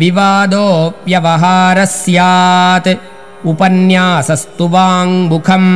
विवादोऽप्यवहारः स्यात् उपन्यासस्तु वाङ्मुखम्।